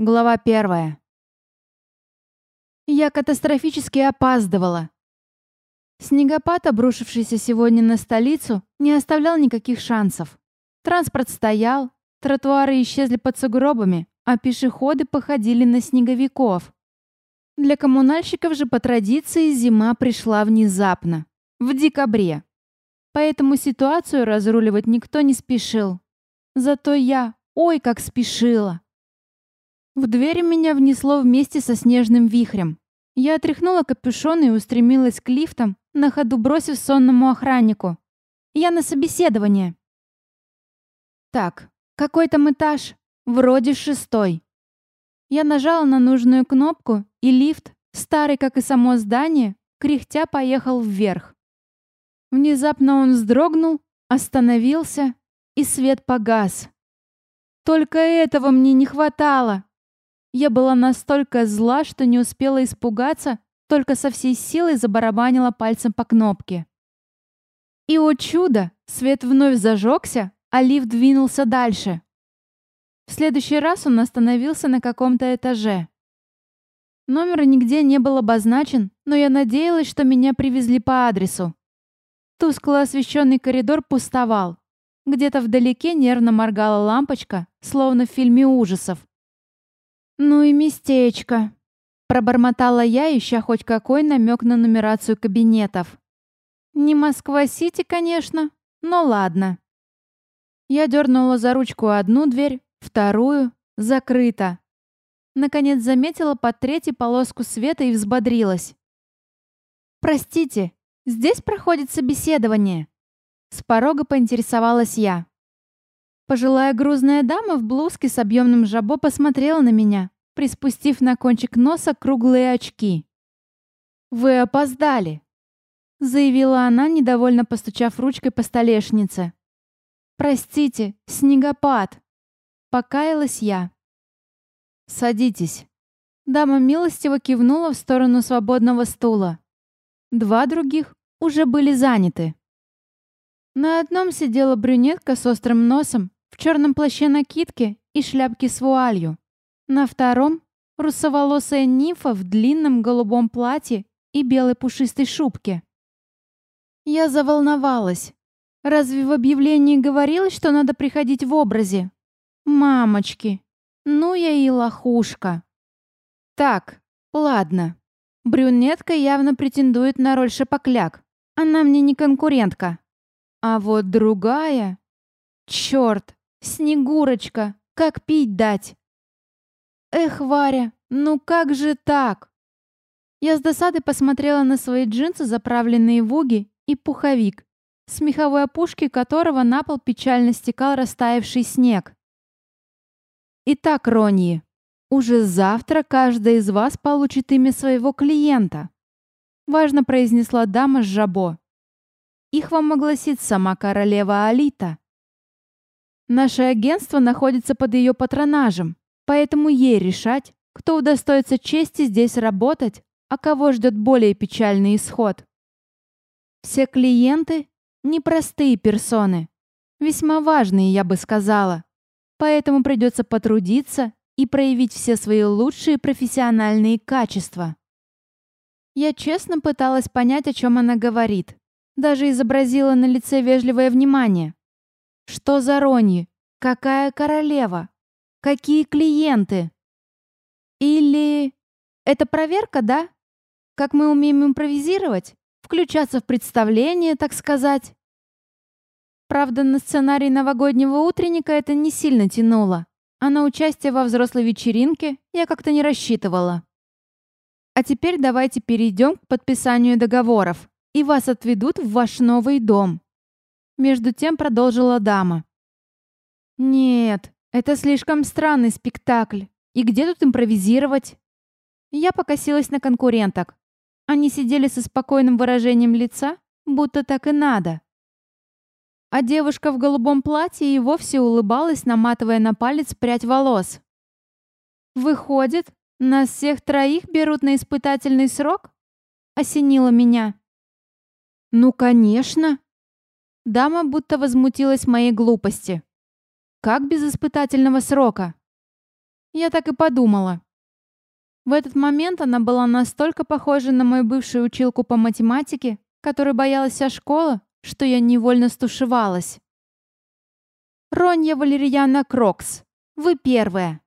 Глава первая. Я катастрофически опаздывала. Снегопад, обрушившийся сегодня на столицу, не оставлял никаких шансов. Транспорт стоял, тротуары исчезли под сугробами, а пешеходы походили на снеговиков. Для коммунальщиков же по традиции зима пришла внезапно, в декабре. Поэтому ситуацию разруливать никто не спешил. Зато я, ой, как спешила. В дверь меня внесло вместе со снежным вихрем. Я отряхнула капюшон и устремилась к лифтам, на ходу бросив сонному охраннику. «Я на собеседование». «Так, какой там этаж? Вроде шестой». Я нажала на нужную кнопку, и лифт, старый, как и само здание, кряхтя поехал вверх. Внезапно он вздрогнул, остановился, и свет погас. Только этого мне не хватало. Я была настолько зла, что не успела испугаться, только со всей силой забарабанила пальцем по кнопке. И, о чудо, свет вновь зажегся, а лифт двинулся дальше. В следующий раз он остановился на каком-то этаже. Номер нигде не был обозначен, но я надеялась, что меня привезли по адресу. Тускло освещенный коридор пустовал. Где-то вдалеке нервно моргала лампочка, словно в фильме ужасов. «Ну и местечко», — пробормотала я, ища хоть какой намек на нумерацию кабинетов. «Не Москва-Сити, конечно, но ладно». Я дернула за ручку одну дверь, вторую — закрыто. Наконец заметила под третьей полоску света и взбодрилась. «Простите, здесь проходит собеседование?» С порога поинтересовалась я. Пожилая грузная дама в блузке с объемным жабо посмотрела на меня, приспустив на кончик носа круглые очки. «Вы опоздали», — заявила она, недовольно постучав ручкой по столешнице. «Простите, снегопад», — покаялась я. «Садитесь». Дама милостиво кивнула в сторону свободного стула. Два других уже были заняты. На одном сидела брюнетка с острым носом в черном плаще накидке и шляпке с вуалью. На втором — русоволосая нимфа в длинном голубом платье и белой пушистой шубке. Я заволновалась. Разве в объявлении говорилось, что надо приходить в образе? Мамочки, ну я и лохушка. Так, ладно. Брюнетка явно претендует на роль шапокляк. Она мне не конкурентка. А вот другая... Черт, Снегурочка, как пить дать? Эх, Варя, ну как же так? Я с досадой посмотрела на свои джинсы, заправленные в уги, и пуховик, с меховой опушки которого на пол печально стекал растаявший снег. Итак, Роньи, уже завтра каждая из вас получит имя своего клиента. Важно произнесла дама с жабо. Их вам огласит сама королева Алита. Наше агентство находится под ее патронажем, поэтому ей решать, кто удостоится чести здесь работать, а кого ждет более печальный исход. Все клиенты – непростые персоны, весьма важные, я бы сказала, поэтому придется потрудиться и проявить все свои лучшие профессиональные качества. Я честно пыталась понять, о чем она говорит. Даже изобразила на лице вежливое внимание. Что за Роньи? Какая королева? Какие клиенты? Или... Это проверка, да? Как мы умеем импровизировать? Включаться в представление, так сказать? Правда, на сценарий новогоднего утренника это не сильно тянуло, а на участие во взрослой вечеринке я как-то не рассчитывала. А теперь давайте перейдем к подписанию договоров, и вас отведут в ваш новый дом. Между тем продолжила дама. «Нет, это слишком странный спектакль. И где тут импровизировать?» Я покосилась на конкуренток. Они сидели со спокойным выражением лица, будто так и надо. А девушка в голубом платье и вовсе улыбалась, наматывая на палец прядь волос. «Выходит, нас всех троих берут на испытательный срок?» Осенило меня. «Ну, конечно!» Дама будто возмутилась моей глупости. «Как без испытательного срока?» Я так и подумала. В этот момент она была настолько похожа на мою бывшую училку по математике, которой боялась вся школа, что я невольно стушевалась. «Ронья Валерьяна Крокс, вы первая!»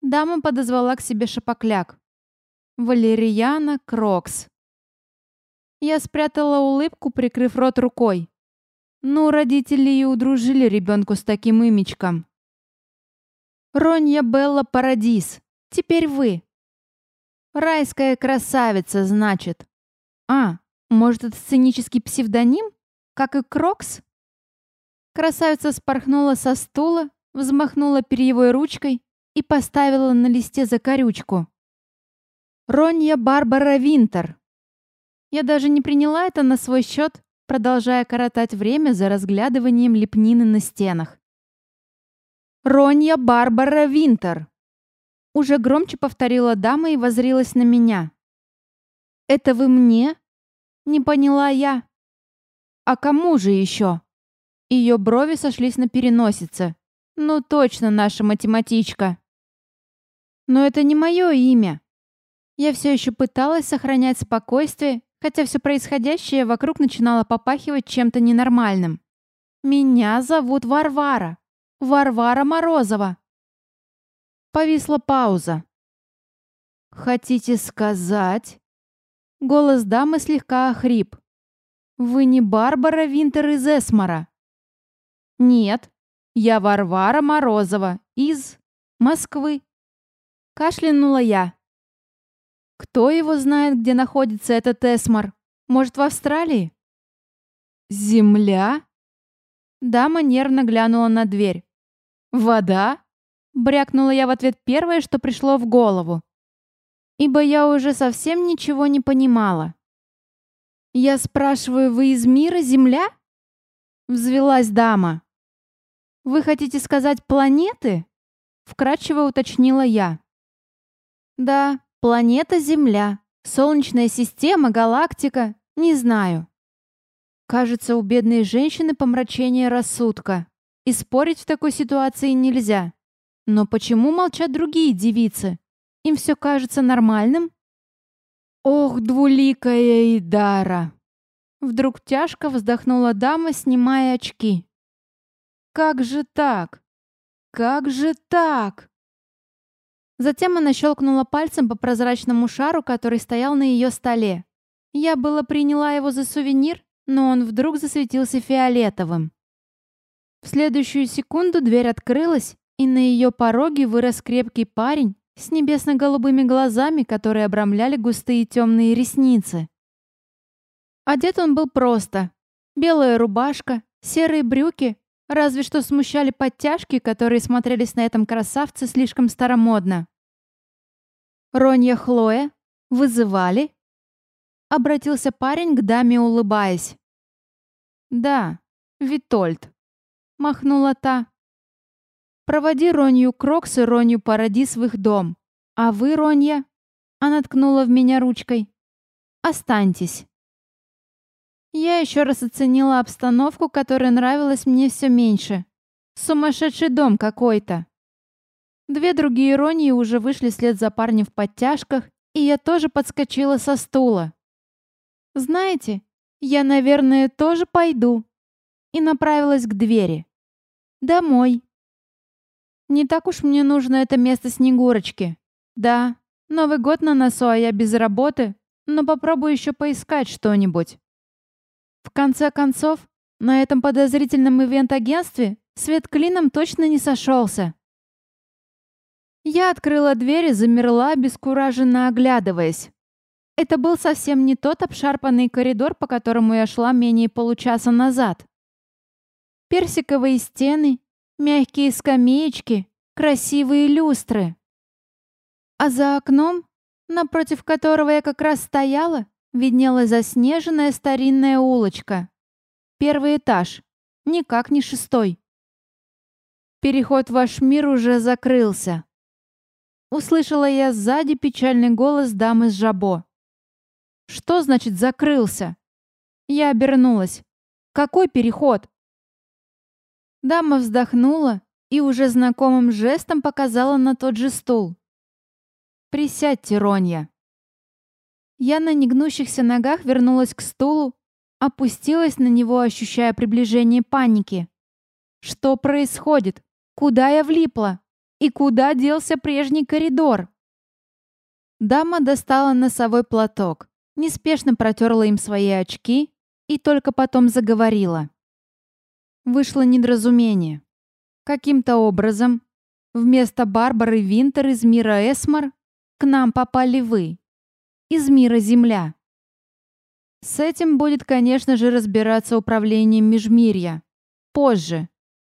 Дама подозвала к себе шапокляк. «Валерьяна Крокс». Я спрятала улыбку, прикрыв рот рукой. Ну, родители и удружили ребенку с таким имечком. Ронья Белла Парадис. Теперь вы. Райская красавица, значит. А, может, это сценический псевдоним? Как и Крокс? Красавица спорхнула со стула, взмахнула перьевой ручкой и поставила на листе закорючку. Ронья Барбара Винтер. Я даже не приняла это на свой счет, продолжая коротать время за разглядыванием лепнины на стенах. «Ронья Барбара Винтер!» Уже громче повторила дама и возрилась на меня. «Это вы мне?» Не поняла я. «А кому же еще?» Ее брови сошлись на переносице. «Ну точно наша математичка!» «Но это не мое имя!» Я все еще пыталась сохранять спокойствие хотя все происходящее вокруг начинало попахивать чем-то ненормальным. «Меня зовут Варвара. Варвара Морозова». Повисла пауза. «Хотите сказать?» Голос дамы слегка охрип. «Вы не Барбара Винтер из Эсмара?» «Нет, я Варвара Морозова из Москвы». Кашлянула я. Кто его знает, где находится этот Эсмар? Может, в Австралии? Земля? Дама нервно глянула на дверь. Вода? Брякнула я в ответ первое, что пришло в голову. Ибо я уже совсем ничего не понимала. «Я спрашиваю, вы из мира Земля?» Взвелась дама. «Вы хотите сказать планеты?» Вкратчиво уточнила я. «Да, Планета Земля, Солнечная система, галактика, не знаю. Кажется, у бедной женщины помрачение рассудка. И спорить в такой ситуации нельзя. Но почему молчат другие девицы? Им все кажется нормальным? Ох, двуликая Идара! Вдруг тяжко вздохнула дама, снимая очки. Как же так? Как же так? Затем она щелкнула пальцем по прозрачному шару, который стоял на ее столе. Я было приняла его за сувенир, но он вдруг засветился фиолетовым. В следующую секунду дверь открылась, и на ее пороге вырос крепкий парень с небесно-голубыми глазами, которые обрамляли густые темные ресницы. Одет он был просто. Белая рубашка, серые брюки, разве что смущали подтяжки, которые смотрелись на этом красавце слишком старомодно. «Ронья Хлоя? Вызывали?» Обратился парень к даме, улыбаясь. «Да, Витольд», — махнула та. «Проводи Ронью Крокс и Ронью Парадис в их дом. А вы, Ронья?» Она ткнула в меня ручкой. «Останьтесь». Я еще раз оценила обстановку, которая нравилась мне все меньше. Сумасшедший дом какой-то. Две другие Ронии уже вышли вслед за парнем в подтяжках, и я тоже подскочила со стула. «Знаете, я, наверное, тоже пойду», и направилась к двери. «Домой». Не так уж мне нужно это место Снегурочки. Да, Новый год на носу, а я без работы, но попробую еще поискать что-нибудь. В конце концов, на этом подозрительном ивент-агентстве свет клином точно не сошелся. Я открыла дверь и замерла, бескураженно оглядываясь. Это был совсем не тот обшарпанный коридор, по которому я шла менее получаса назад. Персиковые стены, мягкие скамеечки, красивые люстры. А за окном, напротив которого я как раз стояла, виднелась заснеженная старинная улочка. Первый этаж, никак не шестой. Переход в ваш мир уже закрылся. Услышала я сзади печальный голос дамы с жабо. «Что значит закрылся?» Я обернулась. «Какой переход?» Дама вздохнула и уже знакомым жестом показала на тот же стул. «Присядьте, Ронья». Я на негнущихся ногах вернулась к стулу, опустилась на него, ощущая приближение паники. Что происходит? Куда я влипла? И куда делся прежний коридор? Дама достала носовой платок, неспешно протерла им свои очки и только потом заговорила. Вышло недоразумение. Каким-то образом вместо Барбары Винтер из мира Эсмар к нам попали вы. Из мира Земля. С этим будет, конечно же, разбираться управление Межмирья. Позже.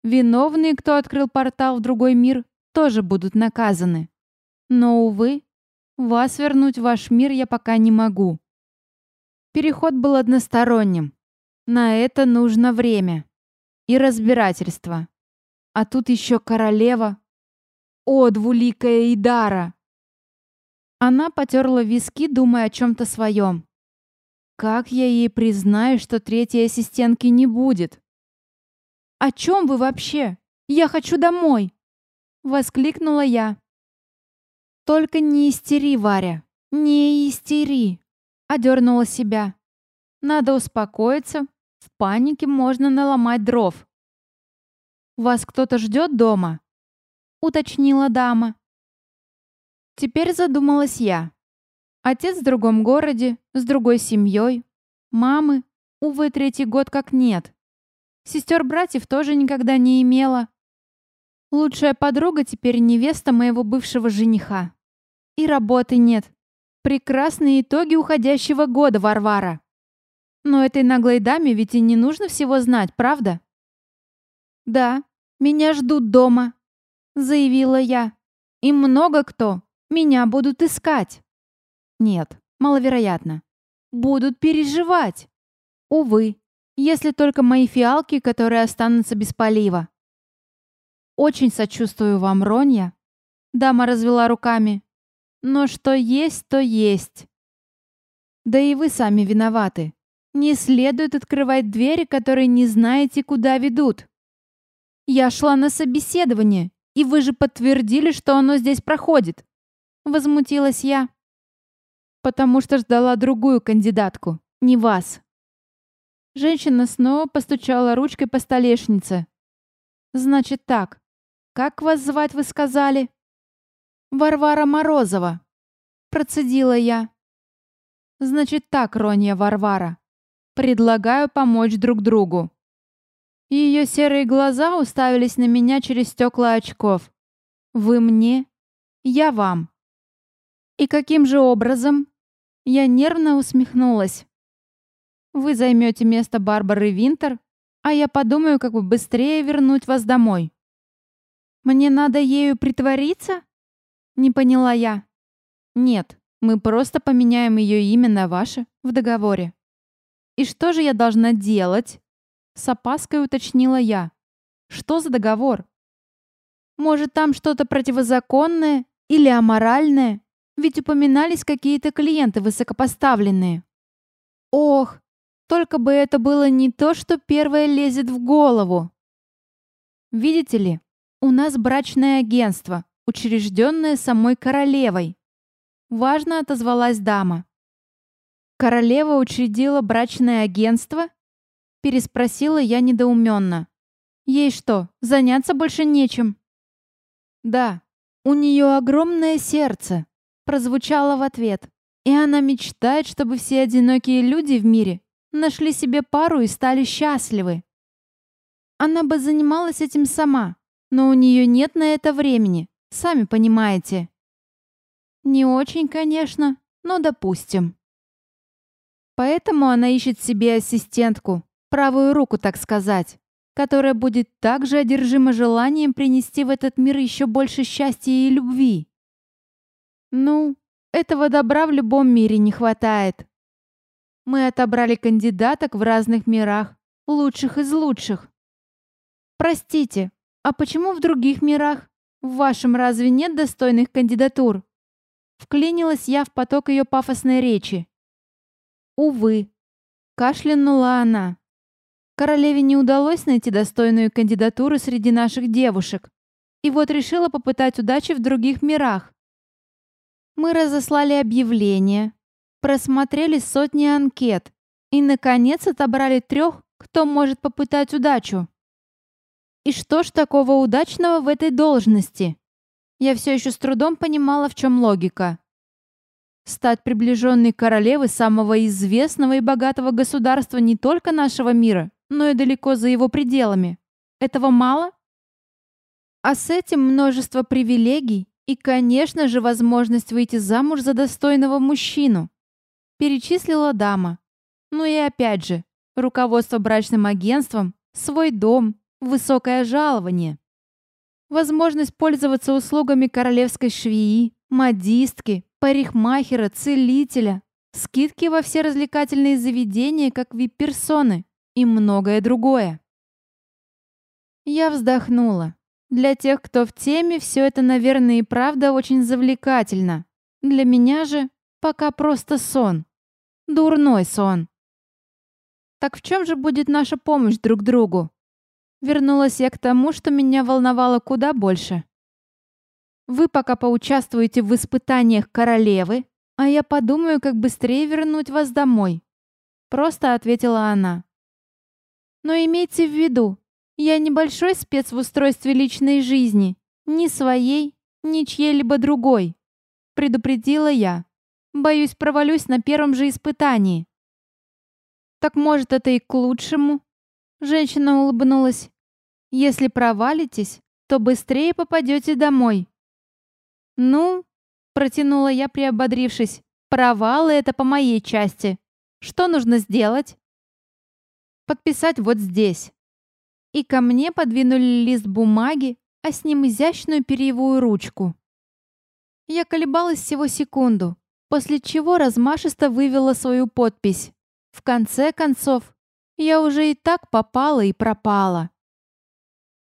Виновные, кто открыл портал в другой мир, тоже будут наказаны. Но, увы, вас вернуть в ваш мир я пока не могу. Переход был односторонним. На это нужно время. И разбирательство. А тут еще королева. О, двуликая Идара! Она потерла виски, думая о чем-то своем. Как я ей признаю, что третьей ассистентки не будет? «О чем вы вообще? Я хочу домой!» Воскликнула я. «Только не истери, Варя, не истери!» Одернула себя. «Надо успокоиться. В панике можно наломать дров. «Вас кто-то ждет дома?» — уточнила дама. Теперь задумалась я. Отец в другом городе, с другой семьей. Мамы, увы, третий год как нет. Сестер-братьев тоже никогда не имела. Лучшая подруга теперь невеста моего бывшего жениха. И работы нет. Прекрасные итоги уходящего года, Варвара. Но этой наглой даме ведь и не нужно всего знать, правда? «Да, меня ждут дома», — заявила я. «И много кто. Меня будут искать». «Нет, маловероятно. Будут переживать. Увы, если только мои фиалки, которые останутся без полива». «Очень сочувствую вам, Ронья», — дама развела руками. «Но что есть, то есть». «Да и вы сами виноваты. Не следует открывать двери, которые не знаете, куда ведут». Я шла на собеседование, и вы же подтвердили, что оно здесь проходит. Возмутилась я. Потому что ждала другую кандидатку, не вас. Женщина снова постучала ручкой по столешнице. Значит так. Как вас звать, вы сказали? Варвара Морозова. Процедила я. Значит так, Ронья Варвара. Предлагаю помочь друг другу. Ее серые глаза уставились на меня через стекла очков. «Вы мне, я вам». «И каким же образом?» Я нервно усмехнулась. «Вы займете место Барбары Винтер, а я подумаю, как бы быстрее вернуть вас домой». «Мне надо ею притвориться?» Не поняла я. «Нет, мы просто поменяем ее имя на ваше в договоре». «И что же я должна делать?» С опаской уточнила я. Что за договор? Может, там что-то противозаконное или аморальное? Ведь упоминались какие-то клиенты высокопоставленные. Ох, только бы это было не то, что первое лезет в голову. Видите ли, у нас брачное агентство, учрежденное самой королевой. Важно отозвалась дама. Королева учредила брачное агентство Переспросила я недоуменно. Ей что, заняться больше нечем? Да, у нее огромное сердце, прозвучало в ответ. И она мечтает, чтобы все одинокие люди в мире нашли себе пару и стали счастливы. Она бы занималась этим сама, но у нее нет на это времени, сами понимаете. Не очень, конечно, но допустим. Поэтому она ищет себе ассистентку, правую руку, так сказать, которая будет также одержима желанием принести в этот мир еще больше счастья и любви. Ну, этого добра в любом мире не хватает. Мы отобрали кандидаток в разных мирах, лучших из лучших. Простите, а почему в других мирах? В вашем разве нет достойных кандидатур? Вклинилась я в поток ее пафосной речи. Увы, кашлянула она. Королеве не удалось найти достойную кандидатуру среди наших девушек, И вот решила попытать удачи в других мирах. Мы разослали объявления, просмотрели сотни анкет и, наконец, отобрали трех, кто может попытать удачу. И что ж такого удачного в этой должности? Я все еще с трудом понимала, в чем логика. Стать приближенной королевой самого известного и богатого государства не только нашего мира, но и далеко за его пределами. Этого мало? А с этим множество привилегий и, конечно же, возможность выйти замуж за достойного мужчину. Перечислила дама. Ну и опять же, руководство брачным агентством, свой дом, высокое жалование. Возможность пользоваться услугами королевской швеи, модистки, парикмахера, целителя, скидки во все развлекательные заведения, как вип-персоны и многое другое. Я вздохнула. Для тех, кто в теме, все это, наверное, и правда очень завлекательно. Для меня же пока просто сон. Дурной сон. Так в чем же будет наша помощь друг другу? Вернулась я к тому, что меня волновало куда больше. Вы пока поучаствуете в испытаниях королевы, а я подумаю, как быстрее вернуть вас домой. Просто ответила она. Но имейте в виду, я небольшой спец в устройстве личной жизни, ни своей, ни чьей-либо другой. Предупредила я. Боюсь, провалюсь на первом же испытании. Так может, это и к лучшему? Женщина улыбнулась. Если провалитесь, то быстрее попадете домой. Ну, протянула я, приободрившись. Провалы — это по моей части. Что нужно сделать? Подписать вот здесь и ко мне подвинули лист бумаги, а с ним изящную перьевую ручку. Я колебалась всего секунду, после чего размашисто вывела свою подпись. В конце концов, я уже и так попала и пропала.